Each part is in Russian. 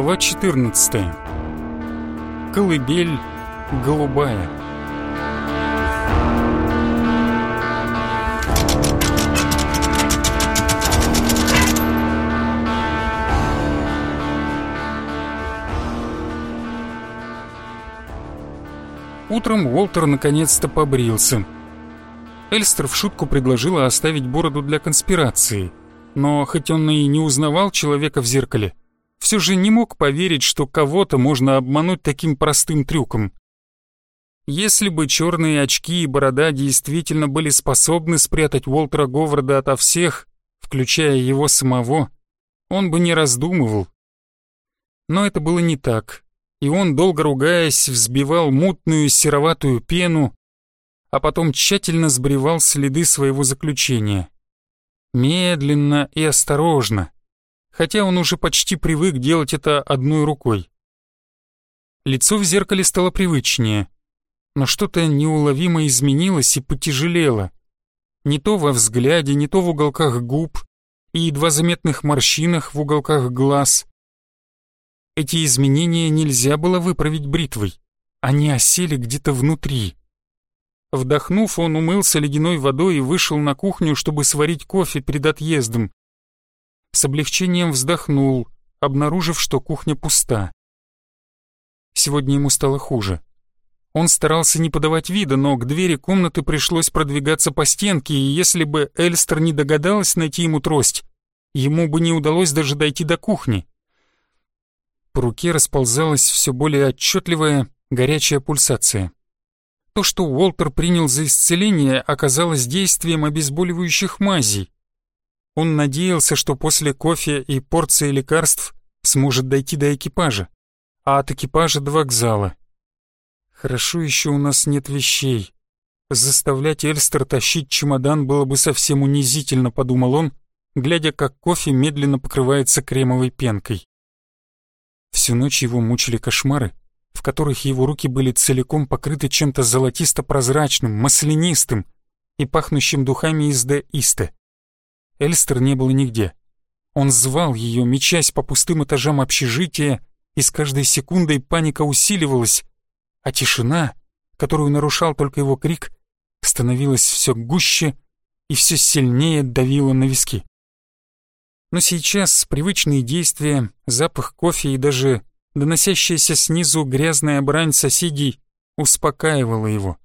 Глава 14. Колыбель голубая. Утром Уолтер наконец-то побрился. Эльстер в шутку предложила оставить бороду для конспирации, но хоть он и не узнавал человека в зеркале, все же не мог поверить, что кого-то можно обмануть таким простым трюком. Если бы черные очки и борода действительно были способны спрятать Уолтера Говарда ото всех, включая его самого, он бы не раздумывал. Но это было не так, и он, долго ругаясь, взбивал мутную сероватую пену, а потом тщательно сбривал следы своего заключения. Медленно и осторожно, хотя он уже почти привык делать это одной рукой. Лицо в зеркале стало привычнее, но что-то неуловимо изменилось и потяжелело. Не то во взгляде, не то в уголках губ и едва заметных морщинах в уголках глаз. Эти изменения нельзя было выправить бритвой, они осели где-то внутри. Вдохнув, он умылся ледяной водой и вышел на кухню, чтобы сварить кофе перед отъездом с облегчением вздохнул, обнаружив, что кухня пуста. Сегодня ему стало хуже. Он старался не подавать вида, но к двери комнаты пришлось продвигаться по стенке, и если бы Эльстер не догадалась найти ему трость, ему бы не удалось даже дойти до кухни. По руке расползалась все более отчетливая горячая пульсация. То, что Уолтер принял за исцеление, оказалось действием обезболивающих мазей, он надеялся, что после кофе и порции лекарств сможет дойти до экипажа, а от экипажа до вокзала. Хорошо еще у нас нет вещей. Заставлять Эльстер тащить чемодан было бы совсем унизительно, подумал он, глядя, как кофе медленно покрывается кремовой пенкой. Всю ночь его мучили кошмары, в которых его руки были целиком покрыты чем-то золотисто-прозрачным, маслянистым и пахнущим духами из Де Исте. Эльстер не было нигде. Он звал ее, мечась по пустым этажам общежития, и с каждой секундой паника усиливалась, а тишина, которую нарушал только его крик, становилась все гуще и все сильнее давила на виски. Но сейчас привычные действия, запах кофе и даже доносящаяся снизу грязная брань соседей успокаивала его.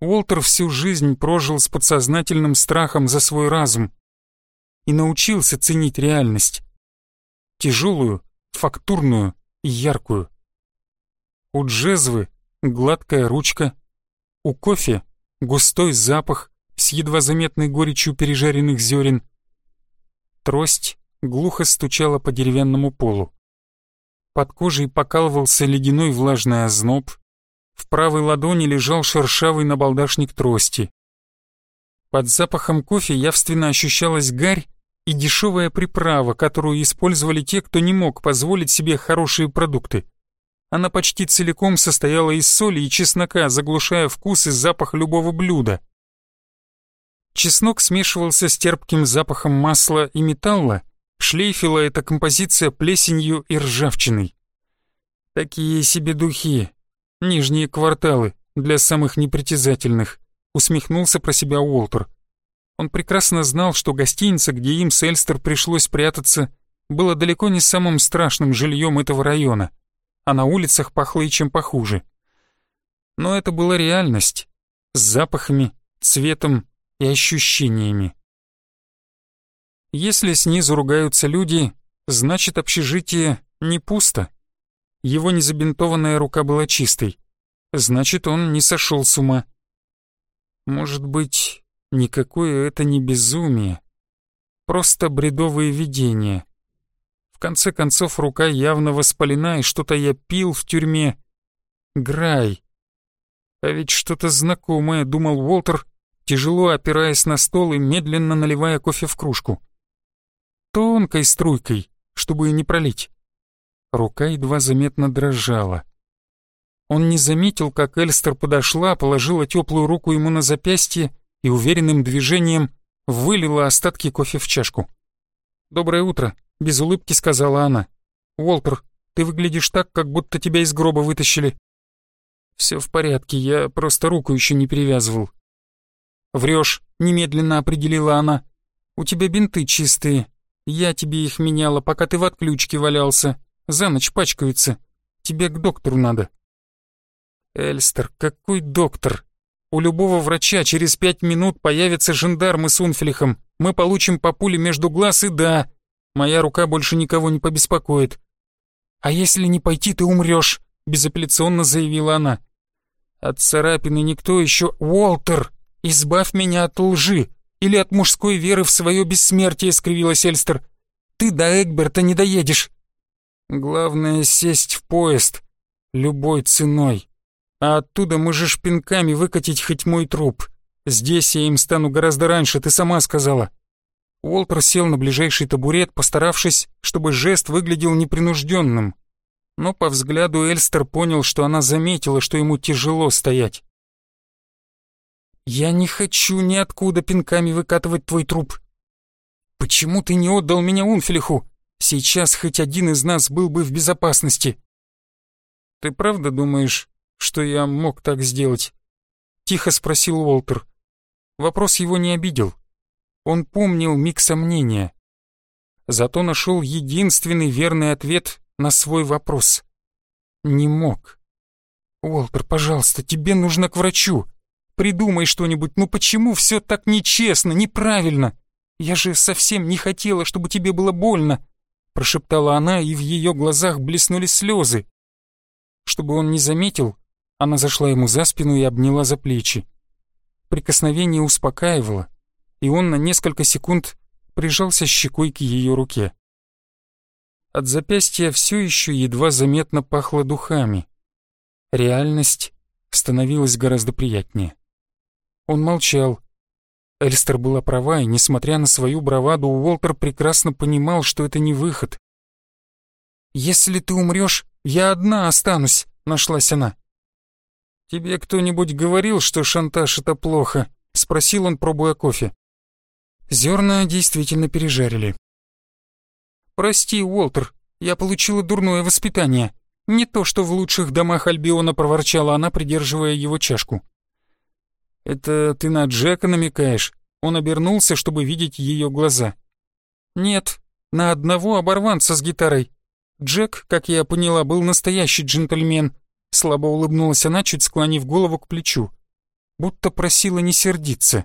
Уолтер всю жизнь прожил с подсознательным страхом за свой разум, и научился ценить реальность. Тяжелую, фактурную и яркую. У джезвы гладкая ручка, у кофе густой запах с едва заметной горечью пережаренных зерен. Трость глухо стучала по деревянному полу. Под кожей покалывался ледяной влажный озноб, в правой ладони лежал шершавый набалдашник трости. Под запахом кофе явственно ощущалась гарь и дешевая приправа, которую использовали те, кто не мог позволить себе хорошие продукты. Она почти целиком состояла из соли и чеснока, заглушая вкус и запах любого блюда. Чеснок смешивался с терпким запахом масла и металла, шлейфила эта композиция плесенью и ржавчиной. Такие себе духи, нижние кварталы для самых непритязательных, усмехнулся про себя Уолтер. Он прекрасно знал, что гостиница, где им с Эльстер пришлось прятаться, было далеко не самым страшным жильем этого района, а на улицах пахло и чем похуже. Но это была реальность, с запахами, цветом и ощущениями. Если снизу ругаются люди, значит общежитие не пусто. Его незабинтованная рука была чистой, значит он не сошел с ума. Может быть, Никакое это не безумие. Просто бредовые видения. В конце концов, рука явно воспалена, и что-то я пил в тюрьме. Грай. А ведь что-то знакомое, думал Уолтер, тяжело опираясь на стол и медленно наливая кофе в кружку. Тонкой струйкой, чтобы не пролить. Рука едва заметно дрожала. Он не заметил, как Эльстер подошла, положила теплую руку ему на запястье и уверенным движением вылила остатки кофе в чашку. «Доброе утро», — без улыбки сказала она. «Уолтер, Ты выглядишь так, как будто тебя из гроба вытащили». «Все в порядке, я просто руку еще не перевязывал». «Врешь», — немедленно определила она. «У тебя бинты чистые. Я тебе их меняла, пока ты в отключке валялся. За ночь пачкаются. Тебе к доктору надо». «Эльстер, какой доктор? У любого врача через пять минут появятся жандармы с унфлихом. Мы получим по пуле между глаз и да, моя рука больше никого не побеспокоит. «А если не пойти, ты умрешь», — безапелляционно заявила она. «От царапины никто еще... Уолтер, избавь меня от лжи или от мужской веры в свое бессмертие», — скривилась Эльстер. «Ты до Эгберта не доедешь». «Главное — сесть в поезд. Любой ценой. А оттуда можешь пинками выкатить хоть мой труп. Здесь я им стану гораздо раньше, ты сама сказала». Уолтер сел на ближайший табурет, постаравшись, чтобы жест выглядел непринужденным. Но по взгляду Эльстер понял, что она заметила, что ему тяжело стоять. «Я не хочу ниоткуда пинками выкатывать твой труп. Почему ты не отдал меня Унфилиху? Сейчас хоть один из нас был бы в безопасности». «Ты правда думаешь, что я мог так сделать?» Тихо спросил Уолтер. Вопрос его не обидел. Он помнил миг сомнения. Зато нашел единственный верный ответ на свой вопрос. Не мог. «Уолтер, пожалуйста, тебе нужно к врачу. Придумай что-нибудь, ну почему все так нечестно, неправильно? Я же совсем не хотела, чтобы тебе было больно», прошептала она, и в ее глазах блеснули слезы. Чтобы он не заметил, она зашла ему за спину и обняла за плечи. Прикосновение успокаивало, и он на несколько секунд прижался щекой к ее руке. От запястья все еще едва заметно пахло духами. Реальность становилась гораздо приятнее. Он молчал. Эльстер была права, и, несмотря на свою браваду, Уолтер прекрасно понимал, что это не выход. «Если ты умрешь, я одна останусь», — нашлась она. «Тебе кто-нибудь говорил, что шантаж — это плохо?» — спросил он, пробуя кофе. Зерна действительно пережарили. «Прости, Уолтер, я получила дурное воспитание. Не то, что в лучших домах Альбиона проворчала она, придерживая его чашку». «Это ты на Джека намекаешь?» Он обернулся, чтобы видеть ее глаза. «Нет, на одного оборванца с гитарой. Джек, как я поняла, был настоящий джентльмен». Слабо улыбнулась она, чуть склонив голову к плечу. Будто просила не сердиться.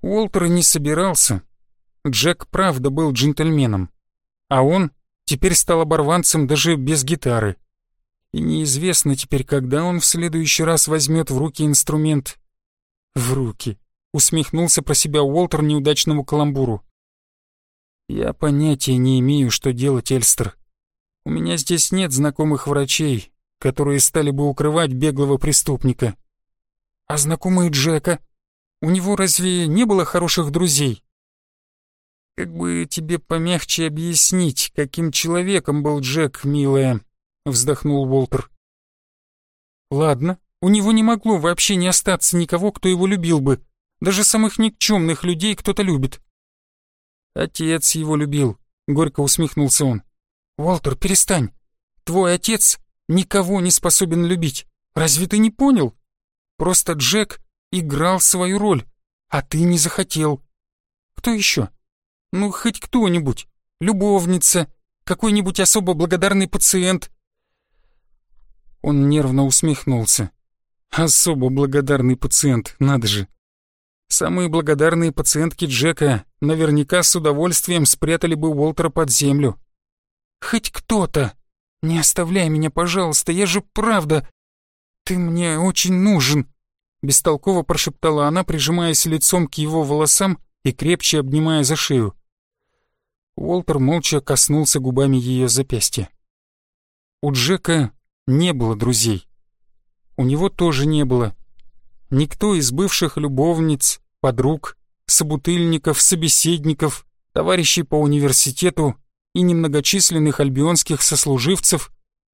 Уолтер не собирался. Джек правда был джентльменом. А он теперь стал оборванцем даже без гитары. И неизвестно теперь, когда он в следующий раз возьмет в руки инструмент. В руки. Усмехнулся про себя Уолтер неудачному каламбуру. Я понятия не имею, что делать, Эльстер. У меня здесь нет знакомых врачей, которые стали бы укрывать беглого преступника. А знакомые Джека? У него разве не было хороших друзей? Как бы тебе помягче объяснить, каким человеком был Джек, милая, вздохнул Уолтер. Ладно, у него не могло вообще не остаться никого, кто его любил бы. Даже самых никчемных людей кто-то любит. Отец его любил, горько усмехнулся он. Уолтер, перестань. Твой отец никого не способен любить. Разве ты не понял? Просто Джек играл свою роль, а ты не захотел. Кто еще? Ну, хоть кто-нибудь. Любовница, какой-нибудь особо благодарный пациент. Он нервно усмехнулся. Особо благодарный пациент, надо же. Самые благодарные пациентки Джека наверняка с удовольствием спрятали бы Уолтера под землю. Хоть кто-то. Не оставляй меня, пожалуйста, я же правда... Ты мне очень нужен. Бестолково прошептала она, прижимаясь лицом к его волосам и крепче обнимая за шею. Уолтер молча коснулся губами ее запястья. У Джека не было друзей. У него тоже не было. Никто из бывших любовниц, подруг, собутыльников, собеседников, товарищей по университету и немногочисленных альбионских сослуживцев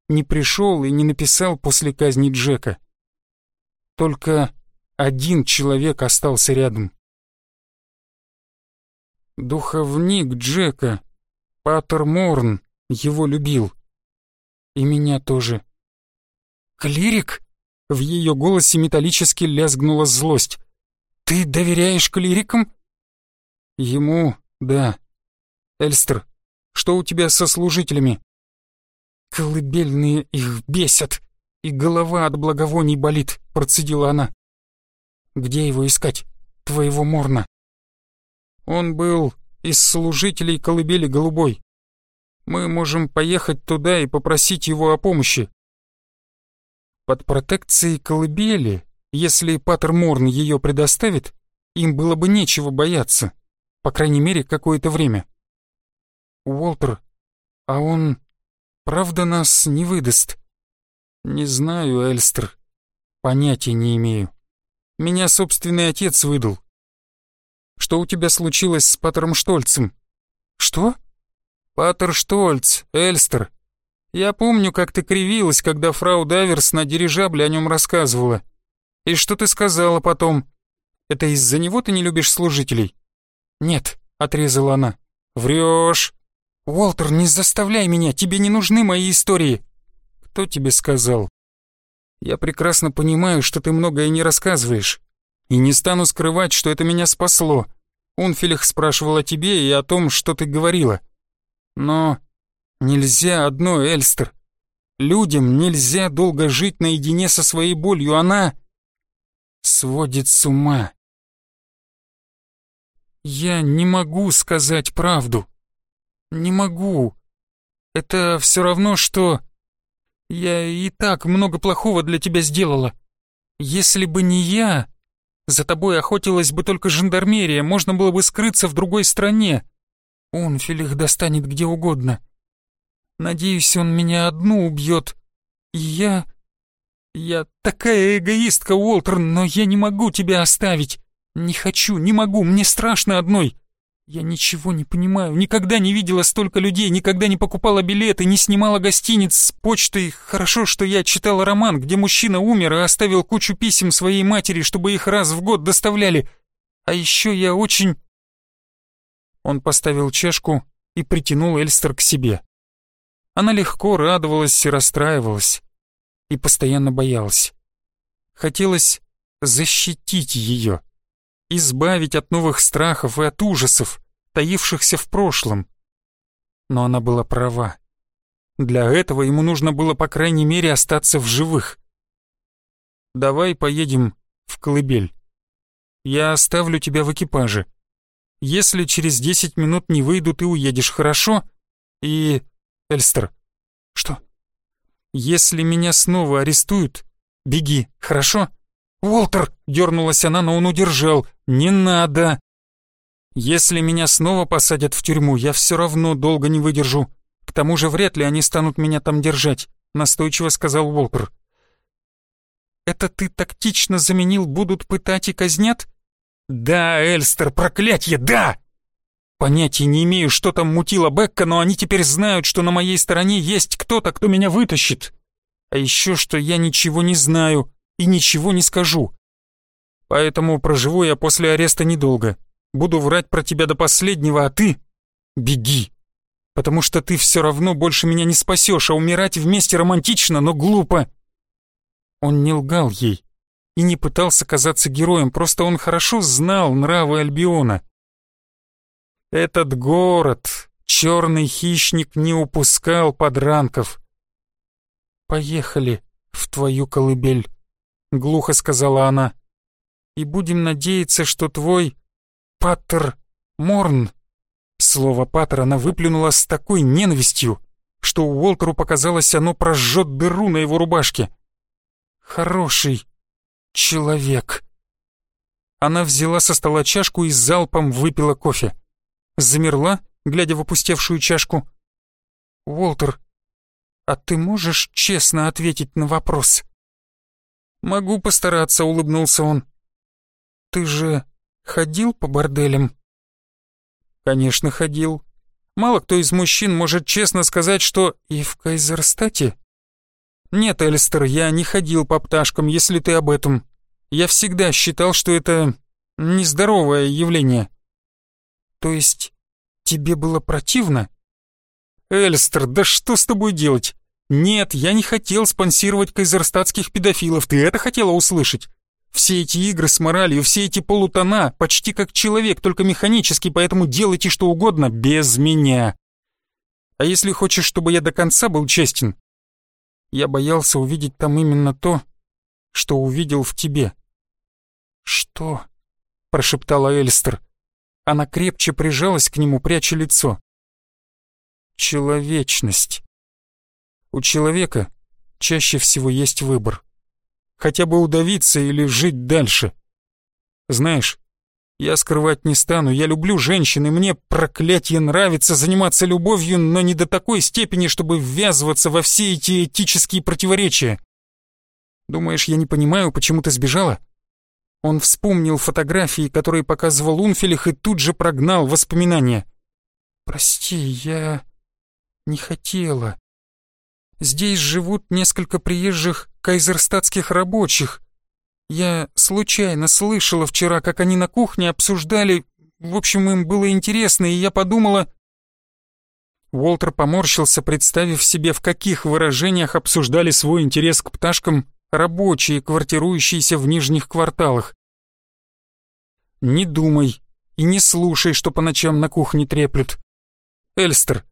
не пришел и не написал после казни Джека. Только один человек остался рядом. Духовник Джека, Паттер Морн, его любил. И меня тоже. Клирик? В ее голосе металлически лязгнула злость. Ты доверяешь клирикам? Ему, да. Эльстер, что у тебя со служителями? Колыбельные их бесят, и голова от благовоний болит, процедила она. Где его искать? Твоего Морна. Он был из служителей колыбели голубой. Мы можем поехать туда и попросить его о помощи. Под протекцией колыбели, если Паттер Морн ее предоставит, им было бы нечего бояться, по крайней мере, какое-то время. Уолтер, а он правда нас не выдаст? Не знаю, Эльстер, понятия не имею. Меня собственный отец выдал. Что у тебя случилось с Паттером Штольцем? Что? Паттер Штольц, Эльстер. Я помню, как ты кривилась, когда фрау Даверс на дирижабле о нем рассказывала. И что ты сказала потом? Это из-за него ты не любишь служителей? Нет, отрезала она. Врешь. Уолтер, не заставляй меня, тебе не нужны мои истории. Кто тебе сказал? Я прекрасно понимаю, что ты многое не рассказываешь. И не стану скрывать, что это меня спасло. Унфилих спрашивал о тебе и о том, что ты говорила. Но нельзя одно, Эльстер. Людям нельзя долго жить наедине со своей болью. Она сводит с ума. Я не могу сказать правду. Не могу. Это все равно, что... Я и так много плохого для тебя сделала. Если бы не я, за тобой охотилась бы только жандармерия, можно было бы скрыться в другой стране. Он Филих достанет где угодно. Надеюсь, он меня одну убьет. И я... Я такая эгоистка, Уолтер, но я не могу тебя оставить. Не хочу, не могу, мне страшно одной. Я ничего не понимаю, никогда не видела столько людей, никогда не покупала билеты, не снимала гостиниц с почтой. Хорошо, что я читала роман, где мужчина умер и оставил кучу писем своей матери, чтобы их раз в год доставляли. А еще я очень... Он поставил чашку и притянул Эльстер к себе. Она легко радовалась и расстраивалась, и постоянно боялась. Хотелось защитить ее избавить от новых страхов и от ужасов, таившихся в прошлом. Но она была права. Для этого ему нужно было, по крайней мере, остаться в живых. «Давай поедем в колыбель. Я оставлю тебя в экипаже. Если через десять минут не выйду, ты уедешь, хорошо? И... Эльстер...» «Что?» «Если меня снова арестуют, беги, хорошо?» «Уолтер!» — дернулась она, но он удержал. «Не надо!» «Если меня снова посадят в тюрьму, я все равно долго не выдержу. К тому же вряд ли они станут меня там держать», — настойчиво сказал Уолтер. «Это ты тактично заменил «будут пытать и казнят»?» «Да, Эльстер, проклятье, да!» Понятия не имею, что там мутила Бекка, но они теперь знают, что на моей стороне есть кто-то, кто меня вытащит. А еще что я ничего не знаю, и ничего не скажу. Поэтому проживу я после ареста недолго. Буду врать про тебя до последнего, а ты... Беги. Потому что ты все равно больше меня не спасешь, а умирать вместе романтично, но глупо. Он не лгал ей и не пытался казаться героем, просто он хорошо знал нравы Альбиона. Этот город, черный хищник, не упускал подранков. «Поехали в твою колыбель», — глухо сказала она. «И будем надеяться, что твой Паттер Морн...» Слово Паттер она выплюнула с такой ненавистью, что Уолтеру показалось, оно прожжет дыру на его рубашке. «Хороший человек». Она взяла со стола чашку и залпом выпила кофе. Замерла, глядя в опустевшую чашку. «Уолтер, а ты можешь честно ответить на вопрос?» «Могу постараться», — улыбнулся он. «Ты же ходил по борделям?» «Конечно, ходил. Мало кто из мужчин может честно сказать, что и в Кайзерстате?» «Нет, Эльстер, я не ходил по пташкам, если ты об этом. Я всегда считал, что это нездоровое явление». «То есть тебе было противно?» «Эльстер, да что с тобой делать? Нет, я не хотел спонсировать кайзерстатских педофилов, ты это хотела услышать? Все эти игры с моралью, все эти полутона, почти как человек, только механический, поэтому делайте что угодно без меня. А если хочешь, чтобы я до конца был честен? Я боялся увидеть там именно то, что увидел в тебе. «Что?» — прошептала Эльстер. Она крепче прижалась к нему, пряча лицо. «Человечность. У человека чаще всего есть выбор. Хотя бы удавиться или жить дальше. Знаешь, я скрывать не стану, я люблю женщин, и мне, проклятье, нравится заниматься любовью, но не до такой степени, чтобы ввязываться во все эти этические противоречия. Думаешь, я не понимаю, почему ты сбежала? Он вспомнил фотографии, которые показывал Унфелих, и тут же прогнал воспоминания. «Прости, я не хотела. Здесь живут несколько приезжих кайзерстатских рабочих. Я случайно слышала вчера, как они на кухне обсуждали... В общем, им было интересно, и я подумала... Уолтер поморщился, представив себе, в каких выражениях обсуждали свой интерес к пташкам рабочие, квартирующиеся в нижних кварталах. «Не думай и не слушай, что по ночам на кухне треплют. Эльстер,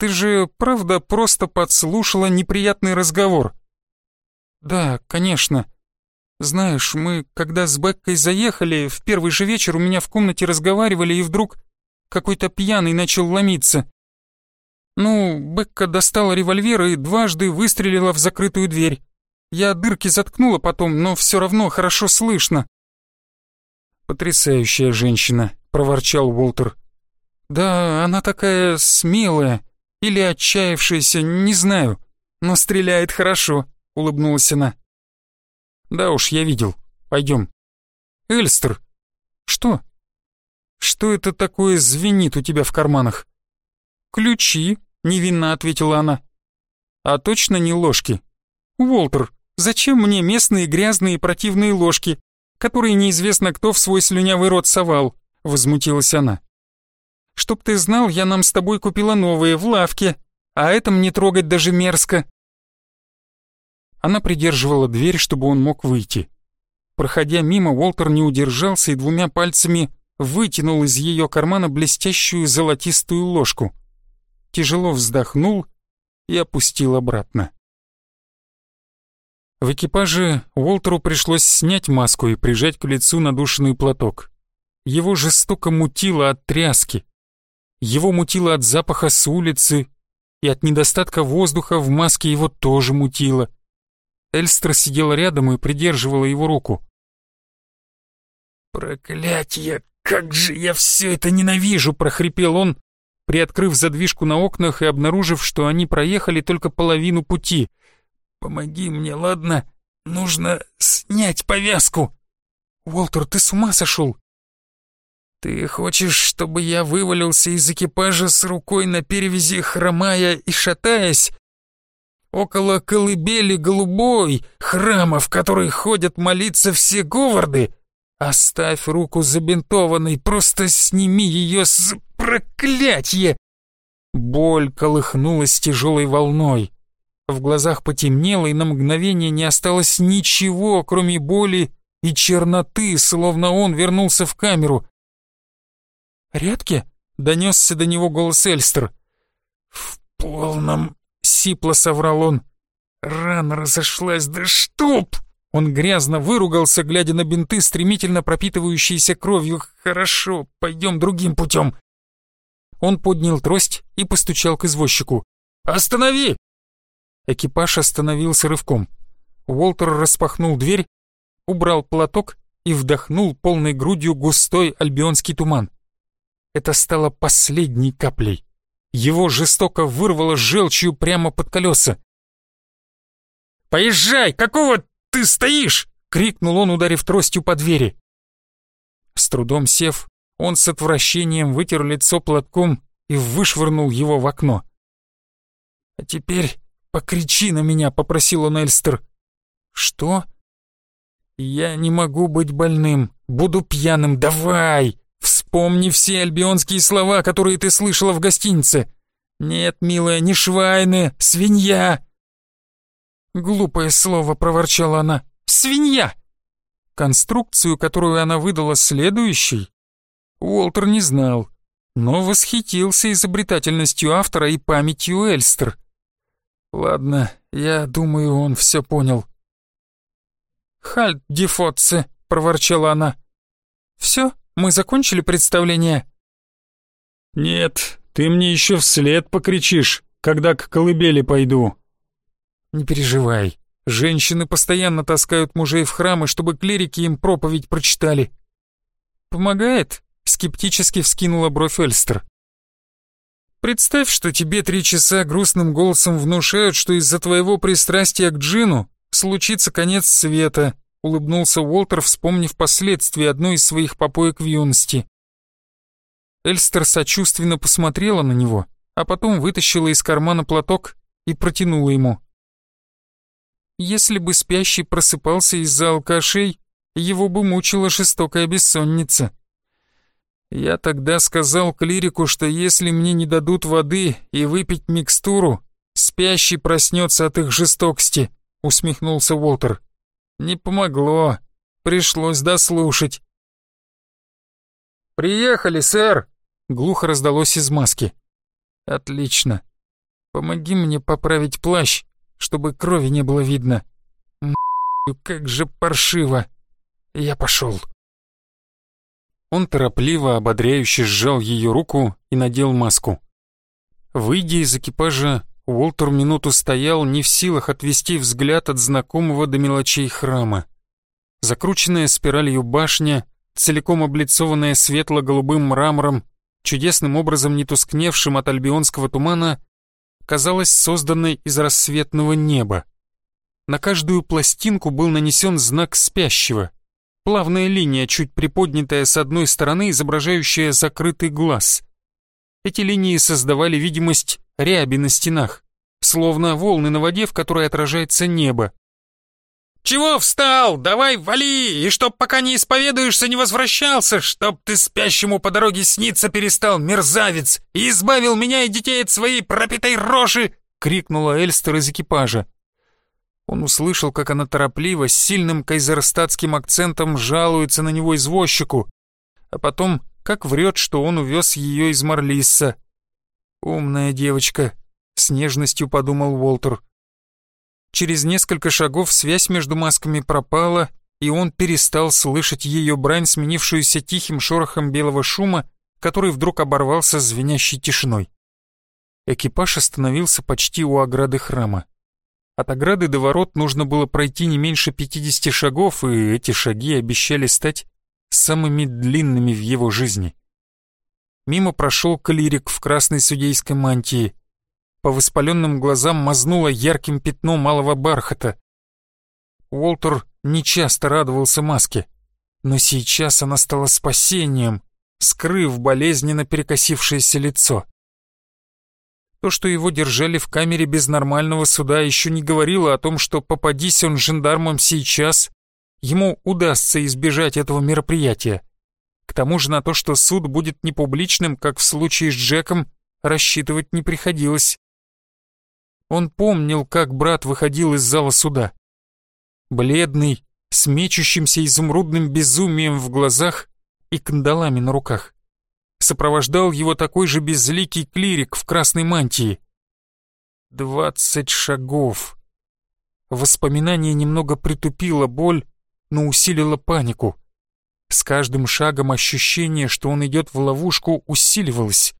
ты же, правда, просто подслушала неприятный разговор?» «Да, конечно. Знаешь, мы, когда с Беккой заехали, в первый же вечер у меня в комнате разговаривали, и вдруг какой-то пьяный начал ломиться. Ну, Бекка достала револьвер и дважды выстрелила в закрытую дверь. Я дырки заткнула потом, но все равно хорошо слышно. «Потрясающая женщина», — проворчал Уолтер. «Да, она такая смелая или отчаявшаяся, не знаю, но стреляет хорошо», — улыбнулась она. «Да уж, я видел. Пойдем». «Эльстер!» «Что?» «Что это такое звенит у тебя в карманах?» «Ключи», — невинно ответила она. «А точно не ложки?» «Уолтер, зачем мне местные грязные противные ложки, которые неизвестно кто в свой слюнявый рот совал?» — возмутилась она. «Чтоб ты знал, я нам с тобой купила новые в лавке, а это мне трогать даже мерзко». Она придерживала дверь, чтобы он мог выйти. Проходя мимо, Уолтер не удержался и двумя пальцами вытянул из ее кармана блестящую золотистую ложку. Тяжело вздохнул и опустил обратно. В экипаже Уолтеру пришлось снять маску и прижать к лицу надушенный платок. Его жестоко мутило от тряски. Его мутило от запаха с улицы, и от недостатка воздуха в маске его тоже мутило. Эльстра сидела рядом и придерживала его руку. «Проклятье! Как же я все это ненавижу!» — прохрипел он, приоткрыв задвижку на окнах и обнаружив, что они проехали только половину пути. «Помоги мне, ладно? Нужно снять повязку!» «Уолтер, ты с ума сошел?» «Ты хочешь, чтобы я вывалился из экипажа с рукой на перевязи, хромая и шатаясь?» около колыбели голубой, храма, в который ходят молиться все говарды. Оставь руку забинтованной, просто сними ее с проклятье!» Боль колыхнулась тяжелой волной. В глазах потемнело, и на мгновение не осталось ничего, кроме боли и черноты, словно он вернулся в камеру. «Рядки?» — донесся до него голос Эльстер. «В полном Сипло соврал он. Рана разошлась, да штоп! Он грязно выругался, глядя на бинты, стремительно пропитывающиеся кровью. «Хорошо, пойдем другим путем». Он поднял трость и постучал к извозчику. «Останови!» Экипаж остановился рывком. Уолтер распахнул дверь, убрал платок и вдохнул полной грудью густой альбионский туман. Это стало последней каплей. Его жестоко вырвало желчью прямо под колеса. «Поезжай! Какого ты стоишь?» — крикнул он, ударив тростью по двери. С трудом сев, он с отвращением вытер лицо платком и вышвырнул его в окно. «А теперь покричи на меня», — попросил он Эльстер. «Что?» «Я не могу быть больным, буду пьяным, давай!» Вспомни все альбионские слова, которые ты слышала в гостинице. Нет, милая, не швайны, свинья. Глупое слово, проворчала она. Свинья! Конструкцию, которую она выдала следующей, Уолтер не знал, но восхитился изобретательностью автора и памятью Эльстер. Ладно, я думаю, он все понял. «Хальт, дефотце!» — проворчала она. «Все, мы закончили представление?» «Нет, ты мне еще вслед покричишь, когда к колыбели пойду». «Не переживай, женщины постоянно таскают мужей в храмы, чтобы клирики им проповедь прочитали». «Помогает?» — скептически вскинула бровь Эльстер. «Представь, что тебе три часа грустным голосом внушают, что из-за твоего пристрастия к джину случится конец света», — улыбнулся Уолтер, вспомнив последствия одной из своих попоек в юности. Эльстер сочувственно посмотрела на него, а потом вытащила из кармана платок и протянула ему. Если бы спящий просыпался из-за алкашей, его бы мучила жестокая бессонница. Я тогда сказал клирику, что если мне не дадут воды и выпить микстуру, спящий проснется от их жестокости, усмехнулся Уолтер. Не помогло, пришлось дослушать. «Приехали, сэр!» — глухо раздалось из маски. «Отлично. Помоги мне поправить плащ, чтобы крови не было видно. М***, как же паршиво. Я пошел». Он торопливо, ободряюще сжал ее руку и надел маску. Выйдя из экипажа, Уолтер минуту стоял, не в силах отвести взгляд от знакомого до мелочей храма. Закрученная спиралью башня, целиком облицованная светло-голубым мрамором, чудесным образом не тускневшим от альбионского тумана, казалась созданной из рассветного неба. На каждую пластинку был нанесен знак спящего — Плавная линия, чуть приподнятая с одной стороны, изображающая закрытый глаз. Эти линии создавали видимость ряби на стенах, словно волны на воде, в которой отражается небо. «Чего встал? Давай вали! И чтоб пока не исповедуешься, не возвращался, чтоб ты спящему по дороге сниться перестал, мерзавец, и избавил меня и детей от своей пропитой рожи!» — крикнула Эльстер из экипажа. Он услышал, как она торопливо, с сильным кайзерстатским акцентом жалуется на него извозчику, а потом как врет, что он увез ее из Марлисса. «Умная девочка», — с нежностью подумал Уолтер. Через несколько шагов связь между масками пропала, и он перестал слышать ее брань, сменившуюся тихим шорохом белого шума, который вдруг оборвался звенящей тишиной. Экипаж остановился почти у ограды храма. От ограды до ворот нужно было пройти не меньше 50 шагов, и эти шаги обещали стать самыми длинными в его жизни. Мимо прошел клирик в красной судейской мантии. По воспаленным глазам мазнуло ярким пятном малого бархата. Уолтер нечасто радовался маске, но сейчас она стала спасением, скрыв болезненно перекосившееся лицо. То, что его держали в камере без нормального суда, еще не говорило о том, что попадись он жандармам сейчас, ему удастся избежать этого мероприятия. К тому же на то, что суд будет непубличным, как в случае с Джеком, рассчитывать не приходилось. Он помнил, как брат выходил из зала суда. Бледный, с мечущимся изумрудным безумием в глазах и кандалами на руках сопровождал его такой же безликий клирик в красной мантии. Двадцать шагов. Воспоминание немного притупило боль, но усилило панику. С каждым шагом ощущение, что он идет в ловушку, усиливалось.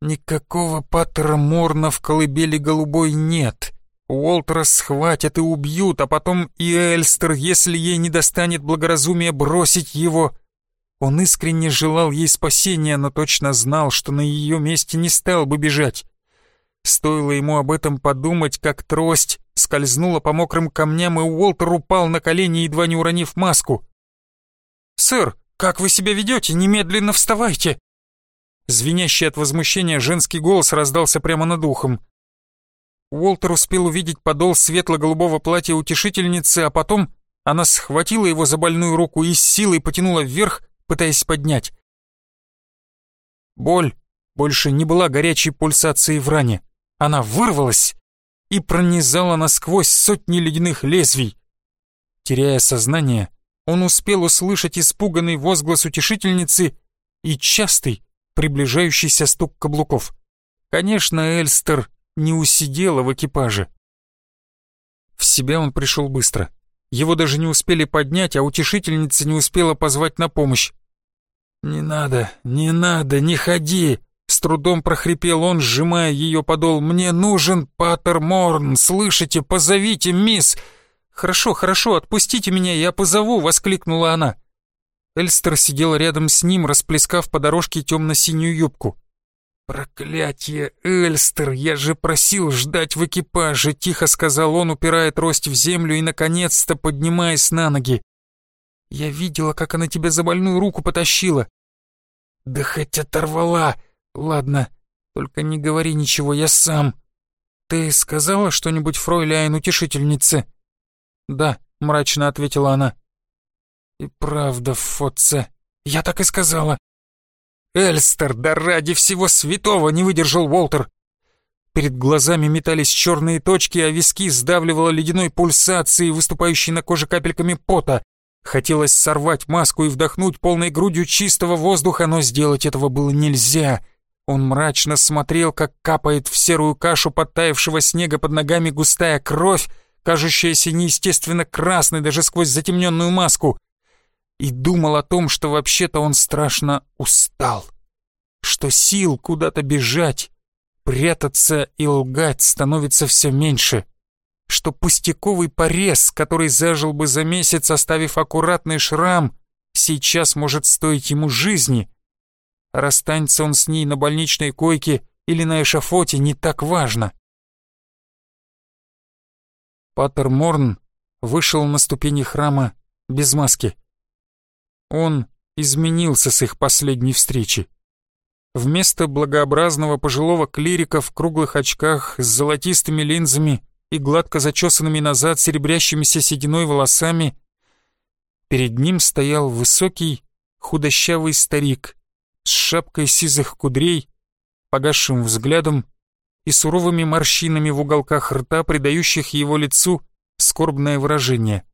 Никакого Паттера Морна в колыбели голубой нет. Уолтера схватят и убьют, а потом и Эльстер, если ей не достанет благоразумия бросить его — он искренне желал ей спасения, но точно знал, что на ее месте не стал бы бежать. Стоило ему об этом подумать, как трость скользнула по мокрым камням, и Уолтер упал на колени, едва не уронив маску. «Сэр, как вы себя ведете? Немедленно вставайте!» Звенящий от возмущения женский голос раздался прямо над ухом. Уолтер успел увидеть подол светло-голубого платья утешительницы, а потом она схватила его за больную руку и с силой потянула вверх, пытаясь поднять. Боль больше не была горячей пульсацией в ране. Она вырвалась и пронизала насквозь сотни ледяных лезвий. Теряя сознание, он успел услышать испуганный возглас утешительницы и частый, приближающийся стук каблуков. Конечно, Эльстер не усидела в экипаже. В себя он пришел быстро. Его даже не успели поднять, а утешительница не успела позвать на помощь. «Не надо, не надо, не ходи!» С трудом прохрипел он, сжимая ее подол. «Мне нужен Паттер Морн, слышите? Позовите, мисс!» «Хорошо, хорошо, отпустите меня, я позову!» — воскликнула она. Эльстер сидел рядом с ним, расплескав по дорожке темно-синюю юбку. «Проклятье, Эльстер, я же просил ждать в экипаже», — тихо сказал он, упирая трость в землю и, наконец-то, поднимаясь на ноги. «Я видела, как она тебя за больную руку потащила». «Да хоть оторвала! Ладно, только не говори ничего, я сам». «Ты сказала что-нибудь фройляйн утешительнице?» «Да», — мрачно ответила она. «И правда, Фотце, я так и сказала». «Эльстер, да ради всего святого!» — не выдержал Уолтер. Перед глазами метались черные точки, а виски сдавливало ледяной пульсацией, выступающей на коже капельками пота. Хотелось сорвать маску и вдохнуть полной грудью чистого воздуха, но сделать этого было нельзя. Он мрачно смотрел, как капает в серую кашу подтаявшего снега под ногами густая кровь, кажущаяся неестественно красной даже сквозь затемненную маску, и думал о том, что вообще-то он страшно устал, что сил куда-то бежать, прятаться и лгать становится все меньше, что пустяковый порез, который зажил бы за месяц, оставив аккуратный шрам, сейчас может стоить ему жизни. Расстанется он с ней на больничной койке или на эшафоте, не так важно. Паттер Морн вышел на ступени храма без маски. Он изменился с их последней встречи. Вместо благообразного пожилого клирика в круглых очках с золотистыми линзами и гладко зачесанными назад серебрящимися сединой волосами, перед ним стоял высокий, худощавый старик с шапкой сизых кудрей, погасшим взглядом и суровыми морщинами в уголках рта, придающих его лицу скорбное выражение.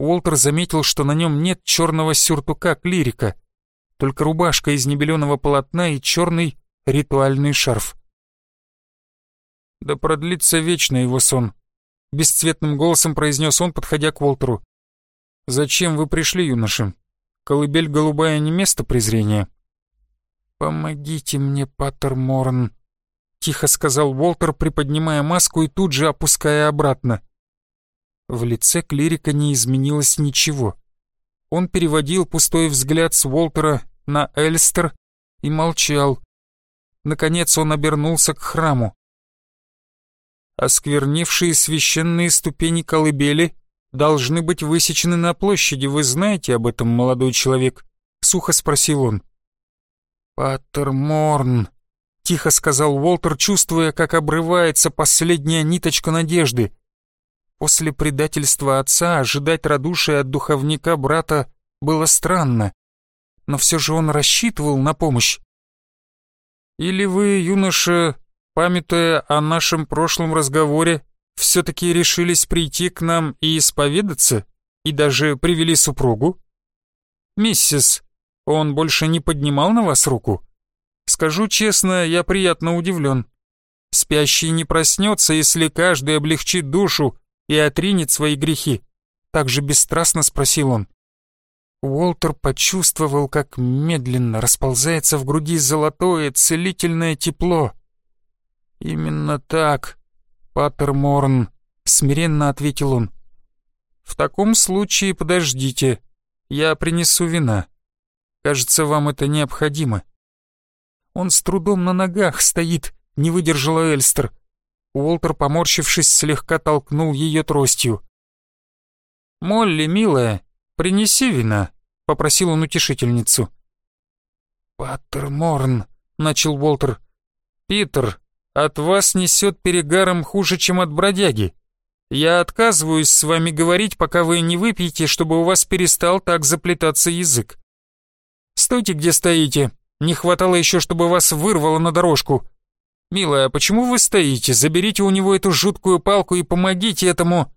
Уолтер заметил, что на нем нет черного сюртука клирика, только рубашка из небеленого полотна и черный ритуальный шарф. «Да продлится вечно его сон», — бесцветным голосом произнес он, подходя к Уолтеру. «Зачем вы пришли, юноша? Колыбель голубая не место презрения». «Помогите мне, Паттер Морн», тихо сказал Уолтер, приподнимая маску и тут же опуская обратно. В лице клирика не изменилось ничего. Он переводил пустой взгляд с Уолтера на Эльстер и молчал. Наконец он обернулся к храму. Осквернившие священные ступени колыбели должны быть высечены на площади, вы знаете об этом, молодой человек? Сухо спросил он. Паттер Морн, тихо сказал Уолтер, чувствуя, как обрывается последняя ниточка надежды. После предательства отца ожидать радушия от духовника брата было странно, но все же он рассчитывал на помощь. «Или вы, юноша, памятуя о нашем прошлом разговоре, все-таки решились прийти к нам и исповедаться, и даже привели супругу? Миссис, он больше не поднимал на вас руку?» Скажу честно, я приятно удивлен. Спящий не проснется, если каждый облегчит душу и отринет свои грехи. Так же бесстрастно спросил он. Уолтер почувствовал, как медленно расползается в груди золотое целительное тепло. «Именно так, Паттер Морн», — смиренно ответил он. «В таком случае подождите, я принесу вина. Кажется, вам это необходимо». Он с трудом на ногах стоит, не выдержала Эльстер. Уолтер, поморщившись, слегка толкнул ее тростью. «Молли, милая, принеси вина», — попросил он утешительницу. «Паттер Морн», — начал Уолтер. «Питер, от вас несет перегаром хуже, чем от бродяги. Я отказываюсь с вами говорить, пока вы не выпьете, чтобы у вас перестал так заплетаться язык. Стойте, где стоите, не хватало еще, чтобы вас вырвало на дорожку. «Милая, почему вы стоите? Заберите у него эту жуткую палку и помогите этому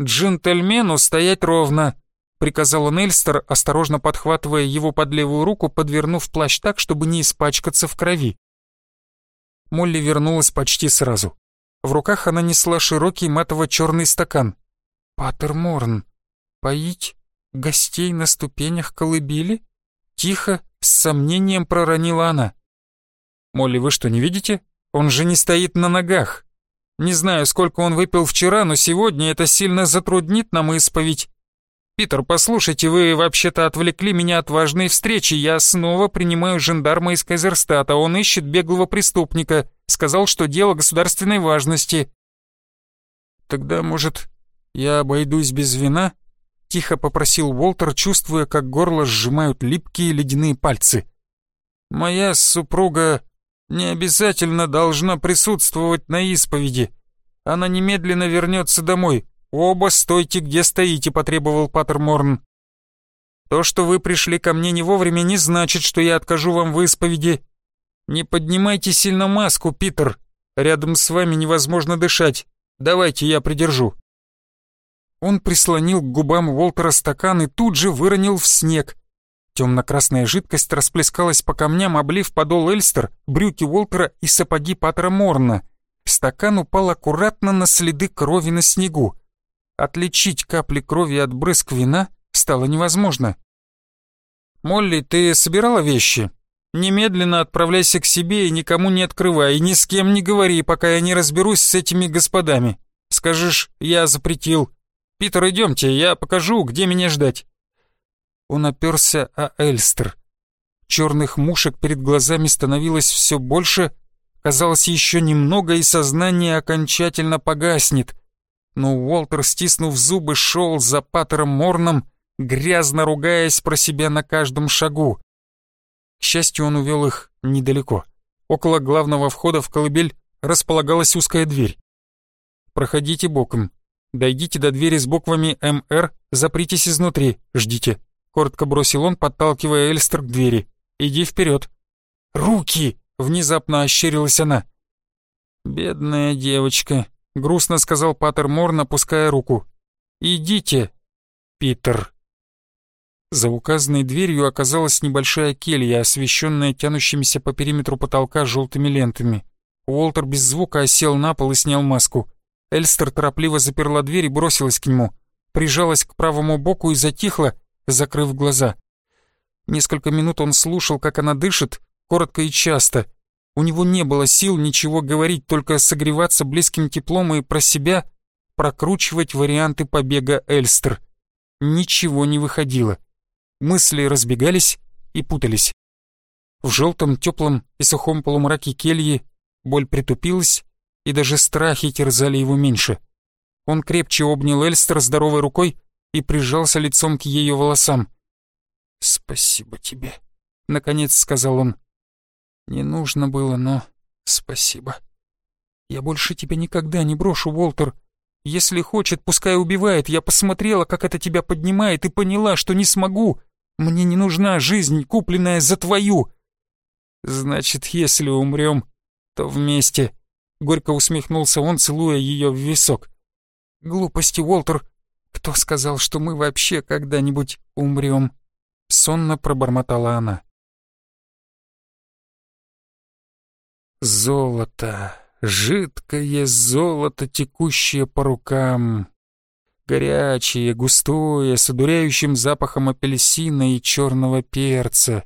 джентльмену стоять ровно», приказал он Эльстер, осторожно подхватывая его под левую руку, подвернув плащ так, чтобы не испачкаться в крови. Молли вернулась почти сразу. В руках она несла широкий матово-черный стакан. «Паттерморн, поить гостей на ступенях колыбели?» Тихо, с сомнением проронила она. «Молли, вы что, не видите? Он же не стоит на ногах. Не знаю, сколько он выпил вчера, но сегодня это сильно затруднит нам исповедь. Питер, послушайте, вы вообще-то отвлекли меня от важной встречи. Я снова принимаю жандарма из Кайзерстата. Он ищет беглого преступника. Сказал, что дело государственной важности». «Тогда, может, я обойдусь без вина?» Тихо попросил Уолтер, чувствуя, как горло сжимают липкие ледяные пальцы. «Моя супруга не обязательно должна присутствовать на исповеди. Она немедленно вернется домой. Оба стойте, где стоите», — потребовал Паттер Морн. «То, что вы пришли ко мне не вовремя, не значит, что я откажу вам в исповеди. Не поднимайте сильно маску, Питер. Рядом с вами невозможно дышать. Давайте я придержу». Он прислонил к губам Уолтера стакан и тут же выронил в снег. Темно-красная жидкость расплескалась по камням, облив подол Эльстер, брюки Уолтера и сапоги Паттера Морна. Стакан упал аккуратно на следы крови на снегу. Отличить капли крови от брызг вина стало невозможно. «Молли, ты собирала вещи? Немедленно отправляйся к себе и никому не открывай, и ни с кем не говори, пока я не разберусь с этими господами. Скажешь, я запретил, «Питер, идемте, я покажу, где меня ждать». Он оперся о Эльстер. Черных мушек перед глазами становилось все больше, казалось, еще немного, и сознание окончательно погаснет. Но Уолтер, стиснув зубы, шел за Паттером Морном, грязно ругаясь про себя на каждом шагу. К счастью, он увел их недалеко. Около главного входа в колыбель располагалась узкая дверь. «Проходите боком», Дойдите до двери с буквами «МР», запритесь изнутри, ждите», — коротко бросил он, подталкивая Эльстер к двери. «Иди вперед». «Руки!» — внезапно ощерилась она. «Бедная девочка», — грустно сказал Паттер Морн, опуская руку. «Идите, Питер». За указанной дверью оказалась небольшая келья, освещенная тянущимися по периметру потолка желтыми лентами. Уолтер без звука осел на пол и снял маску. Эльстер торопливо заперла дверь и бросилась к нему, прижалась к правому боку и затихла, закрыв глаза. Несколько минут он слушал, как она дышит, коротко и часто. У него не было сил ничего говорить, только согреваться близким теплом и про себя прокручивать варианты побега Эльстер. Ничего не выходило. Мысли разбегались и путались. В желтом, теплом и сухом полумраке кельи боль притупилась, и даже страхи терзали его меньше. Он крепче обнял Эльстер здоровой рукой и прижался лицом к ее волосам. «Спасибо тебе», — наконец сказал он. «Не нужно было, но спасибо. Я больше тебя никогда не брошу, Уолтер. Если хочет, пускай убивает. Я посмотрела, как это тебя поднимает, и поняла, что не смогу. Мне не нужна жизнь, купленная за твою. Значит, если умрем, то вместе». Горько усмехнулся он, целуя ее в висок. «Глупости, Уолтер. Кто сказал, что мы вообще когда-нибудь умрем?» Сонно пробормотала она. Золото, жидкое золото, текущее по рукам. Горячее, густое, с одуряющим запахом апельсина и черного перца.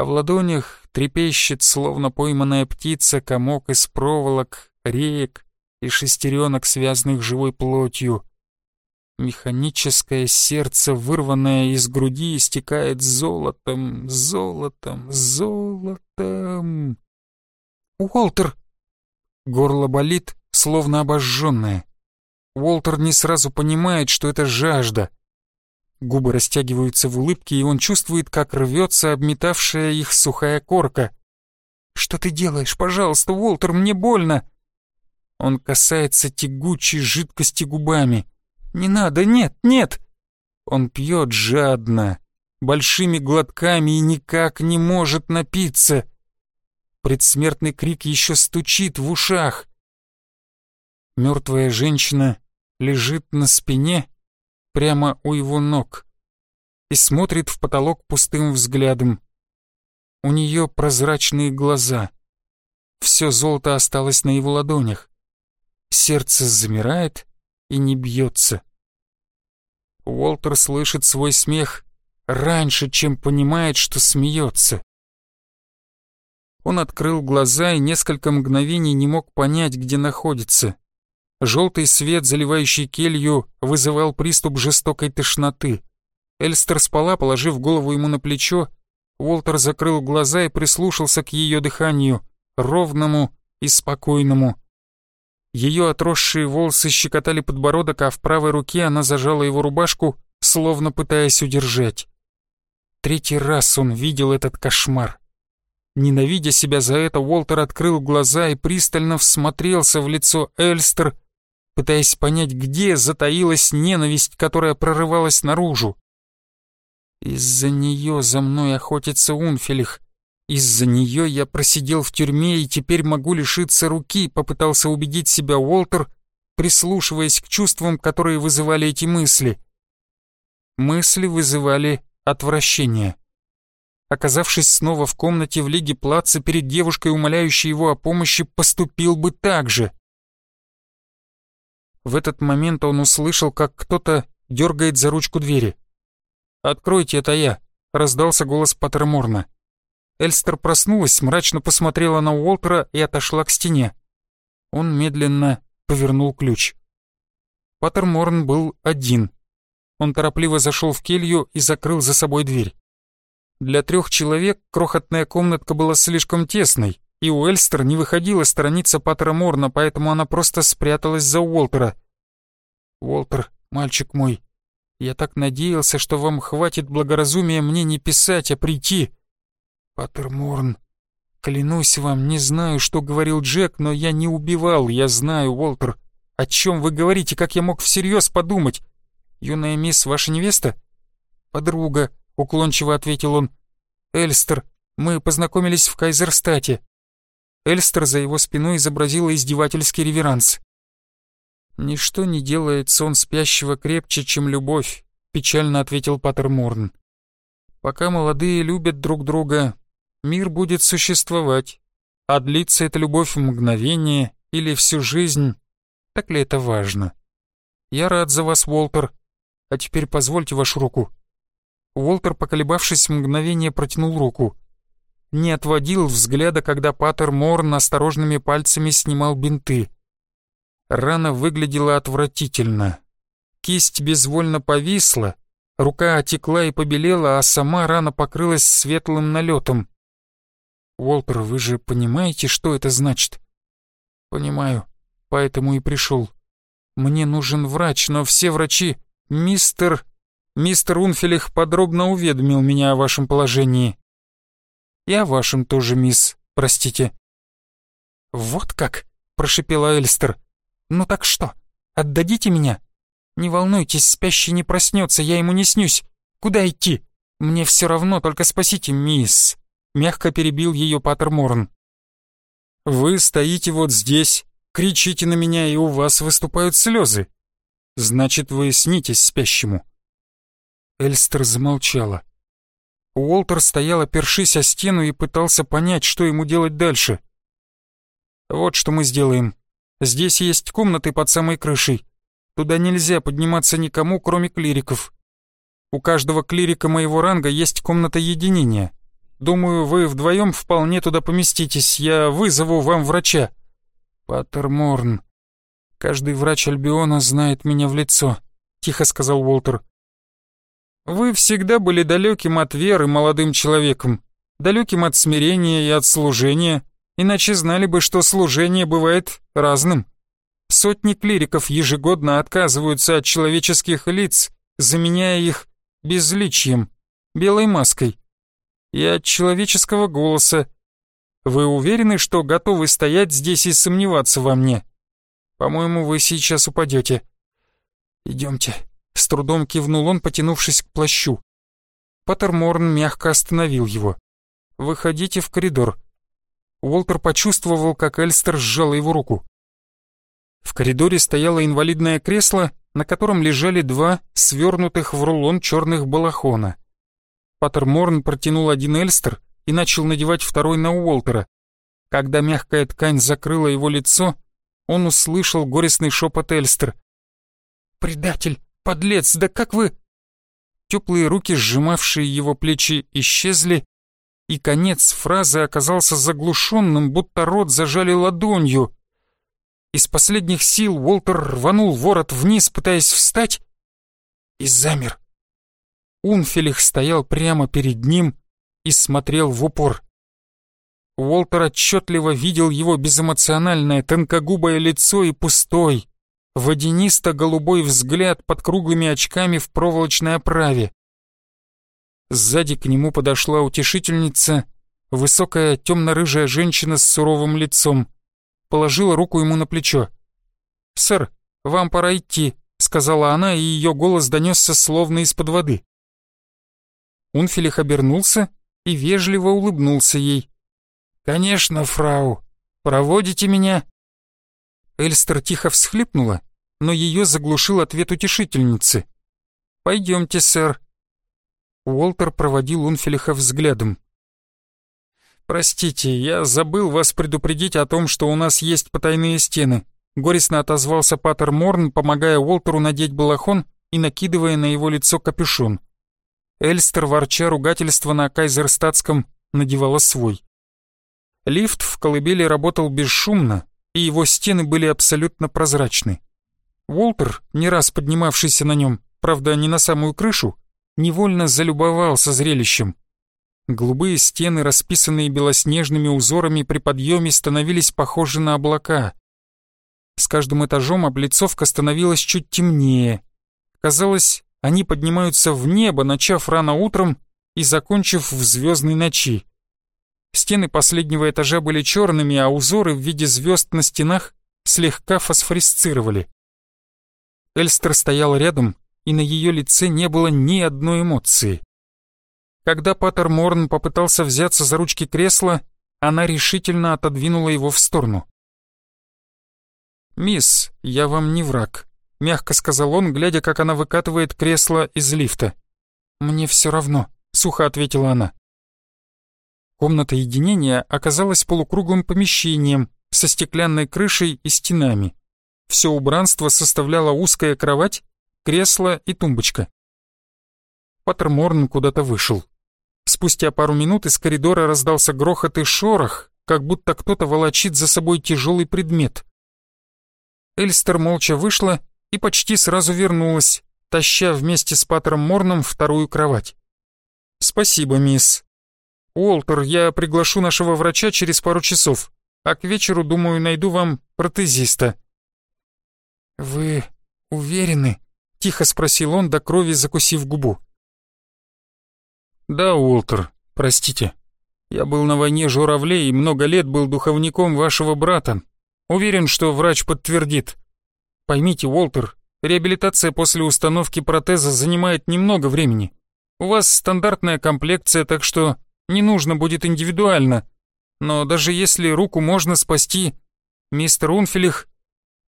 А в ладонях трепещет, словно пойманная птица, комок из проволок, реек и шестеренок, связанных живой плотью. Механическое сердце, вырванное из груди, истекает золотом, золотом, золотом. «Уолтер!» Горло болит, словно обожженное. Уолтер не сразу понимает, что это жажда — Губы растягиваются в улыбке, и он чувствует, как рвется обметавшая их сухая корка. «Что ты делаешь? Пожалуйста, Уолтер, мне больно!» Он касается тягучей жидкости губами. «Не надо, нет, нет!» Он пьет жадно, большими глотками и никак не может напиться. Предсмертный крик еще стучит в ушах. Мертвая женщина лежит на спине прямо у его ног и смотрит в потолок пустым взглядом. У нее прозрачные глаза. Все золото осталось на его ладонях. Сердце замирает и не бьется. Уолтер слышит свой смех раньше, чем понимает, что смеется. Он открыл глаза и несколько мгновений не мог понять, где находится. Желтый свет, заливающий келью, вызывал приступ жестокой тошноты. Эльстер спала, положив голову ему на плечо. Уолтер закрыл глаза и прислушался к ее дыханию, ровному и спокойному. Ее отросшие волосы щекотали подбородок, а в правой руке она зажала его рубашку, словно пытаясь удержать. Третий раз он видел этот кошмар. Ненавидя себя за это, Уолтер открыл глаза и пристально всмотрелся в лицо Эльстер, пытаясь понять, где затаилась ненависть, которая прорывалась наружу. Из-за нее за мной охотится Унфелих. Из-за нее я просидел в тюрьме и теперь могу лишиться руки, попытался убедить себя Уолтер, прислушиваясь к чувствам, которые вызывали эти мысли. Мысли вызывали отвращение. Оказавшись снова в комнате в Лиге Плаца перед девушкой, умоляющей его о помощи, поступил бы так же. В этот момент он услышал, как кто-то дергает за ручку двери. «Откройте, это я», — раздался голос Паттерморна. Эльстер проснулась, мрачно посмотрела на Уолтера и отошла к стене. Он медленно повернул ключ. Паттерморн был один. Он торопливо зашел в келью и закрыл за собой дверь. Для трех человек крохотная комнатка была слишком тесной, и у Эльстер не выходила сторониться Паттера Морна, поэтому она просто спряталась за Уолтера. «Уолтер, мальчик мой, я так надеялся, что вам хватит благоразумия мне не писать, а прийти». «Паттер Морн, клянусь вам, не знаю, что говорил Джек, но я не убивал, я знаю, Уолтер. О чем вы говорите, как я мог всерьез подумать? Юная мисс, ваша невеста?» «Подруга», уклончиво ответил он. «Эльстер, мы познакомились в Кайзерстате». Эльстер за его спиной изобразила издевательский реверанс. «Ничто не делает сон спящего крепче, чем любовь», — печально ответил Паттер Морн. «Пока молодые любят друг друга, мир будет существовать, а длится эта любовь в мгновение или всю жизнь, так ли это важно? Я рад за вас, Уолтер, а теперь позвольте вашу руку». Уолтер, поколебавшись мгновение, протянул руку. Не отводил взгляда, когда Паттер Морн осторожными пальцами снимал бинты. Рана выглядела отвратительно. Кисть безвольно повисла, рука отекла и побелела, а сама рана покрылась светлым налетом. «Уолтер, вы же понимаете, что это значит?» «Понимаю, поэтому и пришел. Мне нужен врач, но все врачи... Мистер Мистер Унфелих подробно уведомил меня о вашем положении. И о вашем тоже, мисс, простите. Вот как, прошипела Эльстер. Ну так что, отдадите меня? Не волнуйтесь, спящий не проснется, я ему не снюсь. Куда идти? Мне все равно, только спасите, мисс. Мягко перебил ее Паттер Морн. Вы стоите вот здесь, кричите на меня, и у вас выступают слезы. Значит, вы снитесь спящему. Эльстер замолчала. Уолтер стоял, опершись о стену, и пытался понять, что ему делать дальше. «Вот что мы сделаем. Здесь есть комнаты под самой крышей. Туда нельзя подниматься никому, кроме клириков. У каждого клирика моего ранга есть комната единения. Думаю, вы вдвоем вполне туда поместитесь. Я вызову вам врача». «Паттер Морн. Каждый врач Альбиона знает меня в лицо», — тихо сказал Уолтер. Вы всегда были далеким от веры молодым человеком, далеким от смирения и от служения, иначе знали бы, что служение бывает разным. Сотни клириков ежегодно отказываются от человеческих лиц, заменяя их безличием, белой маской. И от человеческого голоса. Вы уверены, что готовы стоять здесь и сомневаться во мне? По-моему, вы сейчас упадете. Идемте. С трудом кивнул он, потянувшись к плащу. Паттерморн мягко остановил его. «Выходите в коридор». Уолтер почувствовал, как Эльстер сжала его руку. В коридоре стояло инвалидное кресло, на котором лежали два свернутых в рулон черных балахона. Паттер Морн протянул один Эльстер и начал надевать второй на Уолтера. Когда мягкая ткань закрыла его лицо, он услышал горестный шепот Эльстер. «Предатель! Подлец! Да как вы...» Теплые руки, сжимавшие его плечи, исчезли, и конец фразы оказался заглушенным, будто рот зажали ладонью. Из последних сил Уолтер рванул ворот вниз, пытаясь встать, и замер. Унфелих стоял прямо перед ним и смотрел в упор. Уолтер отчетливо видел его безэмоциональное, тонкогубое лицо и пустой, водянисто-голубой взгляд под круглыми очками в проволочной оправе. Сзади к нему подошла утешительница, высокая темно-рыжая женщина с суровым лицом. Положила руку ему на плечо. «Сэр, вам пора идти», — сказала она, и ее голос донесся словно из-под воды. Унфилих обернулся и вежливо улыбнулся ей. «Конечно, фрау. Проводите меня?» Эльстер тихо всхлипнула, но ее заглушил ответ утешительницы. «Пойдемте, сэр». Уолтер проводил Унфилиха взглядом. «Простите, я забыл вас предупредить о том, что у нас есть потайные стены», горестно отозвался Паттер Морн, помогая Уолтеру надеть балахон и накидывая на его лицо капюшон. Эльстер, ворча ругательство на кайзерстатском, надевала свой. Лифт в колыбели работал бесшумно, и его стены были абсолютно прозрачны. Уолтер, не раз поднимавшийся на нем, правда не на самую крышу, невольно залюбовался зрелищем. Голубые стены, расписанные белоснежными узорами при подъеме, становились похожи на облака. С каждым этажом облицовка становилась чуть темнее. Казалось, они поднимаются в небо, начав рано утром и закончив в звездной ночи. Стены последнего этажа были черными, а узоры в виде звезд на стенах слегка фосфорисцировали. Эльстер стоял рядом, и на ее лице не было ни одной эмоции. Когда Паттер Морн попытался взяться за ручки кресла, она решительно отодвинула его в сторону. «Мисс, я вам не враг», — мягко сказал он, глядя, как она выкатывает кресло из лифта. «Мне все равно», — сухо ответила она. Комната единения оказалась полукруглым помещением со стеклянной крышей и стенами. Все убранство составляла узкая кровать, кресло и тумбочка. Паттерморн куда-то вышел. Спустя пару минут из коридора раздался грохот и шорох, как будто кто-то волочит за собой тяжелый предмет. Эльстер молча вышла и почти сразу вернулась, таща вместе с Паттером Морном вторую кровать. «Спасибо, мисс. Уолтер, я приглашу нашего врача через пару часов, а к вечеру, думаю, найду вам протезиста». «Вы уверены?» — тихо спросил он, до крови закусив губу. «Да, Уолтер, простите. Я был на войне журавлей и много лет был духовником вашего брата. Уверен, что врач подтвердит. Поймите, Уолтер, реабилитация после установки протеза занимает немного времени. У вас стандартная комплекция, так что не нужно будет индивидуально. Но даже если руку можно спасти, мистер Унфилих...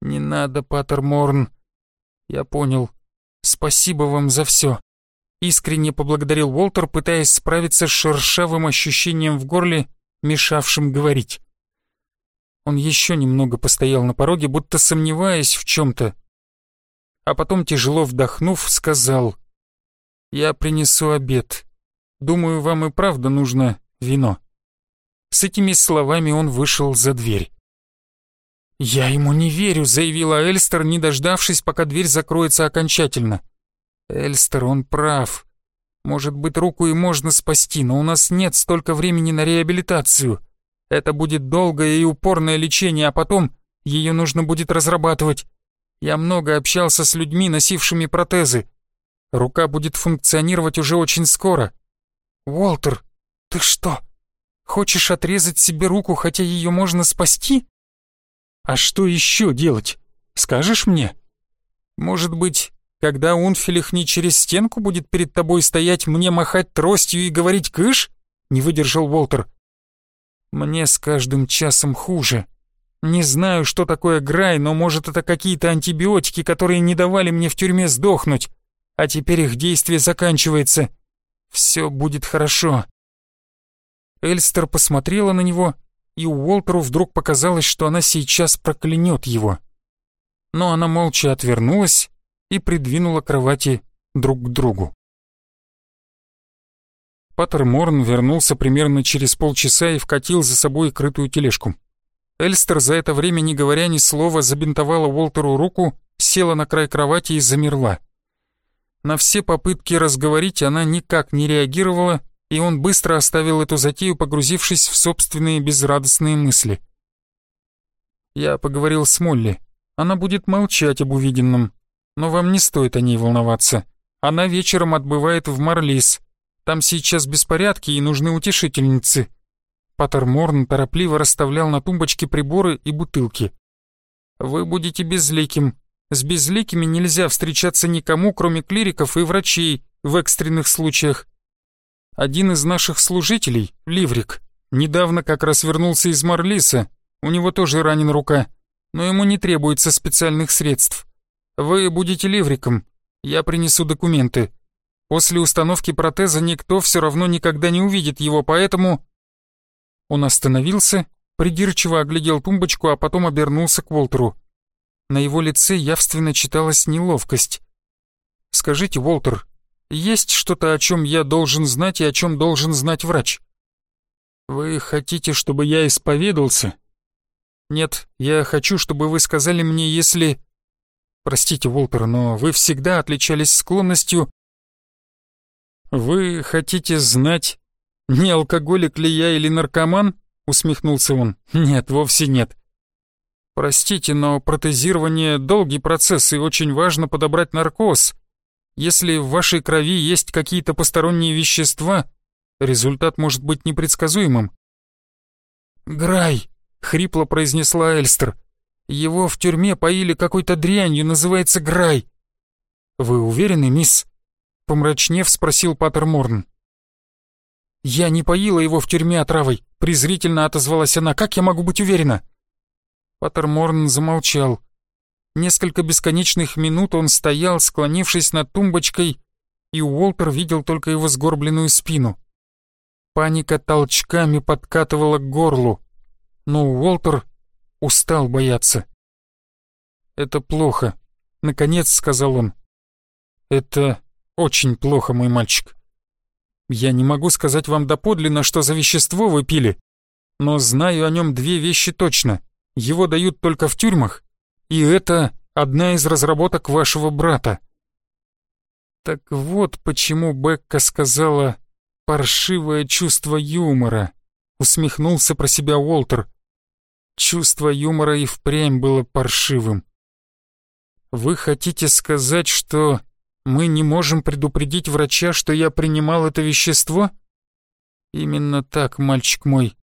Не надо, Паттер Морн. Я понял. Спасибо вам за все. Искренне поблагодарил Уолтер, пытаясь справиться с шершавым ощущением в горле, мешавшим говорить. Он еще немного постоял на пороге, будто сомневаясь в чем-то. А потом, тяжело вдохнув, сказал, «Я принесу обед. Думаю, вам и правда нужно вино». С этими словами он вышел за дверь. «Я ему не верю», — заявила Эльстер, не дождавшись, пока дверь закроется окончательно. «Эльстер, он прав. Может быть, руку и можно спасти, но у нас нет столько времени на реабилитацию. Это будет долгое и упорное лечение, а потом ее нужно будет разрабатывать. Я много общался с людьми, носившими протезы. Рука будет функционировать уже очень скоро. Уолтер, ты что, хочешь отрезать себе руку, хотя ее можно спасти? А что еще делать? Скажешь мне? Может быть, когда Унфилих не через стенку будет перед тобой стоять, мне махать тростью и говорить «кыш»? Не выдержал Уолтер. Мне с каждым часом хуже. Не знаю, что такое грай, но может это какие-то антибиотики, которые не давали мне в тюрьме сдохнуть, а теперь их действие заканчивается. Все будет хорошо. Эльстер посмотрела на него, и Уолтеру вдруг показалось, что она сейчас проклянет его. Но она молча отвернулась и придвинула кровати друг к другу. Паттер Морн вернулся примерно через полчаса и вкатил за собой крытую тележку. Эльстер за это время, не говоря ни слова, забинтовала Уолтеру руку, села на край кровати и замерла. На все попытки разговорить она никак не реагировала, и он быстро оставил эту затею, погрузившись в собственные безрадостные мысли. «Я поговорил с Молли. Она будет молчать об увиденном, но вам не стоит о ней волноваться. Она вечером отбывает в Марлис. Там сейчас беспорядки и нужны утешительницы». Паттер Морн торопливо расставлял на тумбочке приборы и бутылки. «Вы будете безликим. С безликими нельзя встречаться никому, кроме клириков и врачей в экстренных случаях. Один из наших служителей, Ливрик, недавно как раз вернулся из Марлиса, у него тоже ранена рука, но ему не требуется специальных средств. Вы будете Ливриком, я принесу документы. После установки протеза никто все равно никогда не увидит его, поэтому...» Он остановился, придирчиво оглядел тумбочку, а потом обернулся к Волтеру. На его лице явственно читалась неловкость. «Скажите, Волтер, есть что-то, о чем я должен знать и о чем должен знать врач. Вы хотите, чтобы я исповедался? Нет, я хочу, чтобы вы сказали мне, если... Простите, Волтер, но вы всегда отличались склонностью... Вы хотите знать, не алкоголик ли я или наркоман? Усмехнулся он. Нет, вовсе нет. Простите, но протезирование — долгий процесс, и очень важно подобрать наркоз. Если в вашей крови есть какие-то посторонние вещества, результат может быть непредсказуемым. «Грай!» — хрипло произнесла Эльстер. «Его в тюрьме поили какой-то дрянью, называется Грай». «Вы уверены, мисс?» — помрачнев спросил Паттер Морн. «Я не поила его в тюрьме отравой», — презрительно отозвалась она. «Как я могу быть уверена?» Паттер Морн замолчал. Несколько бесконечных минут он стоял, склонившись над тумбочкой, и Уолтер видел только его сгорбленную спину. Паника толчками подкатывала к горлу, но Уолтер устал бояться. «Это плохо», — наконец сказал он. «Это очень плохо, мой мальчик. Я не могу сказать вам доподлинно, что за вещество вы пили, но знаю о нем две вещи точно. Его дают только в тюрьмах, и это одна из разработок вашего брата. Так вот почему Бекка сказала «паршивое чувство юмора», усмехнулся про себя Уолтер. Чувство юмора и впрямь было паршивым. Вы хотите сказать, что мы не можем предупредить врача, что я принимал это вещество? Именно так, мальчик мой.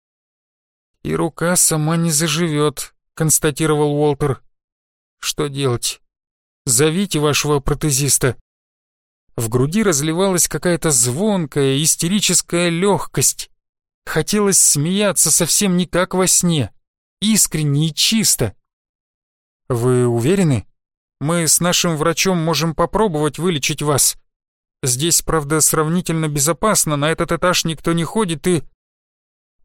И рука сама не заживет, констатировал Уолтер. Что делать? Зовите вашего протезиста. В груди разливалась какая-то звонкая, истерическая легкость. Хотелось смеяться совсем не как во сне, искренне и чисто. «Вы уверены? Мы с нашим врачом можем попробовать вылечить вас. Здесь, правда, сравнительно безопасно, на этот этаж никто не ходит и...»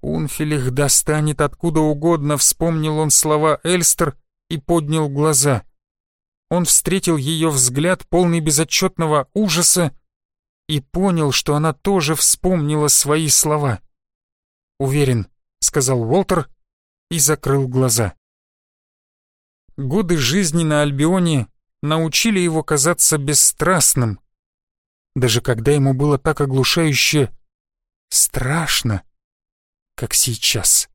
Унфилих достанет откуда угодно, вспомнил он слова Эльстер и поднял глаза. Он встретил ее взгляд, полный безотчетного ужаса, и понял, что она тоже вспомнила свои слова. «Уверен», — сказал Уолтер и закрыл глаза. Годы жизни на Альбионе научили его казаться бесстрастным, даже когда ему было так оглушающе страшно, как сейчас.